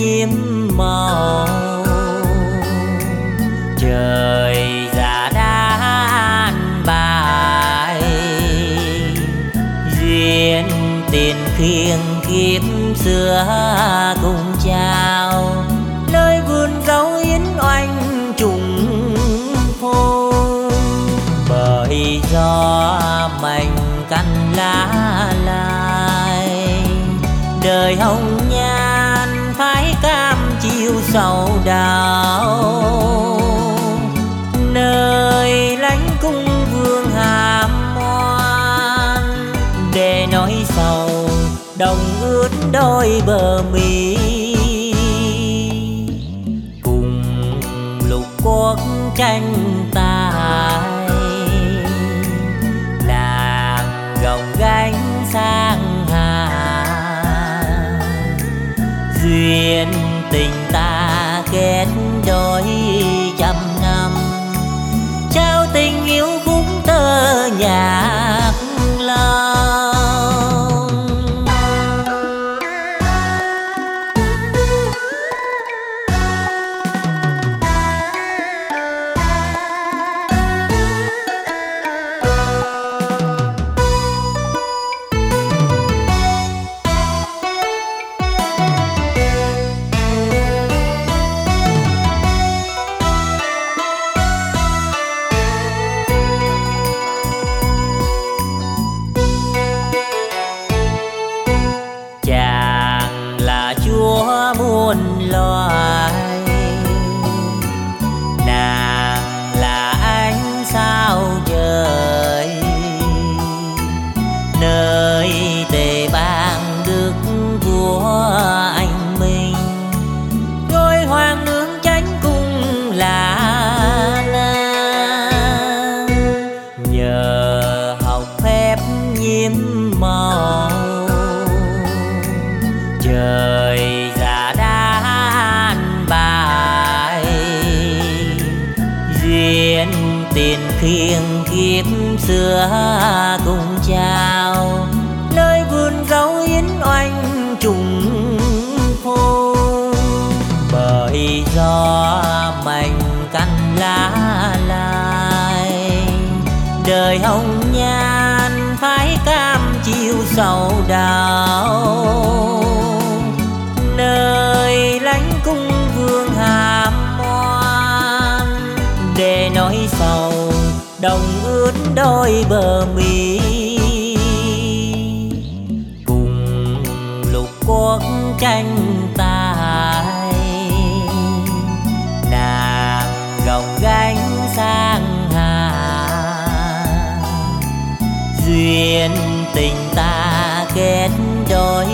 nhiệm màu. Trời già đan bài, duyên tiền thiêng kiếp xưa cùng chào nơi vườn dấu yến oanh trùng phôi. Bởi gió mảnh căn lá lai, đời hồng đảo. Đào nơi lánh cung vương hàm oan, để nói sầu đồng ướt đôi bờ mi. Cùng lục quốc tranh tài, làng gồng gánh sang hà. Duyên tình yêu cũng tơ nhạc màu trời già đã an bài duyên tiền khiêng kiếp xưa cùng trao, nơi vườn dấu yến oanh trùng phôi bởi do mạnh căn lá lai. Đời hồng nói sầu đồng ướt đôi bờ mi. Cùng lục quốc tranh tài, nàng gồng gánh sang hà. Duyên tình ta kết đôi